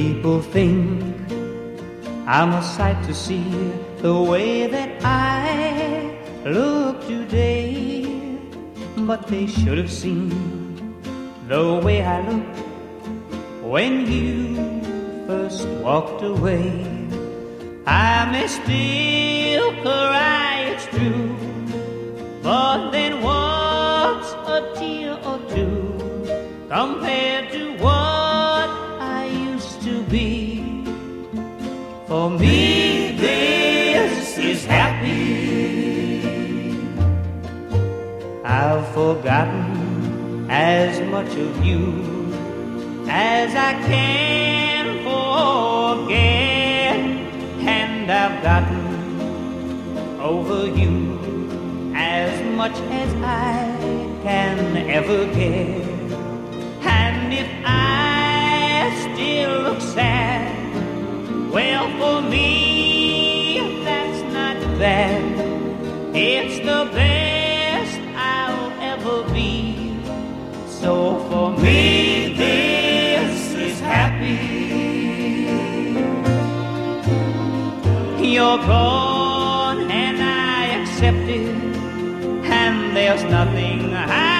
People think I'm a sight to see the way that I look today. But they should have seen the way I looked when you first walked away. I may still cry, it's true, but then what's a tear or two compared to what For me, this is happy. I've forgotten as much of you as I can forget, and I've gotten over you as much as I can ever get. And if I well, for me, that's not bad. It's the best I'll ever be. So for me, this is happy. You're gone and I accept it, and there's nothing I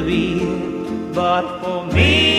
misery, but for me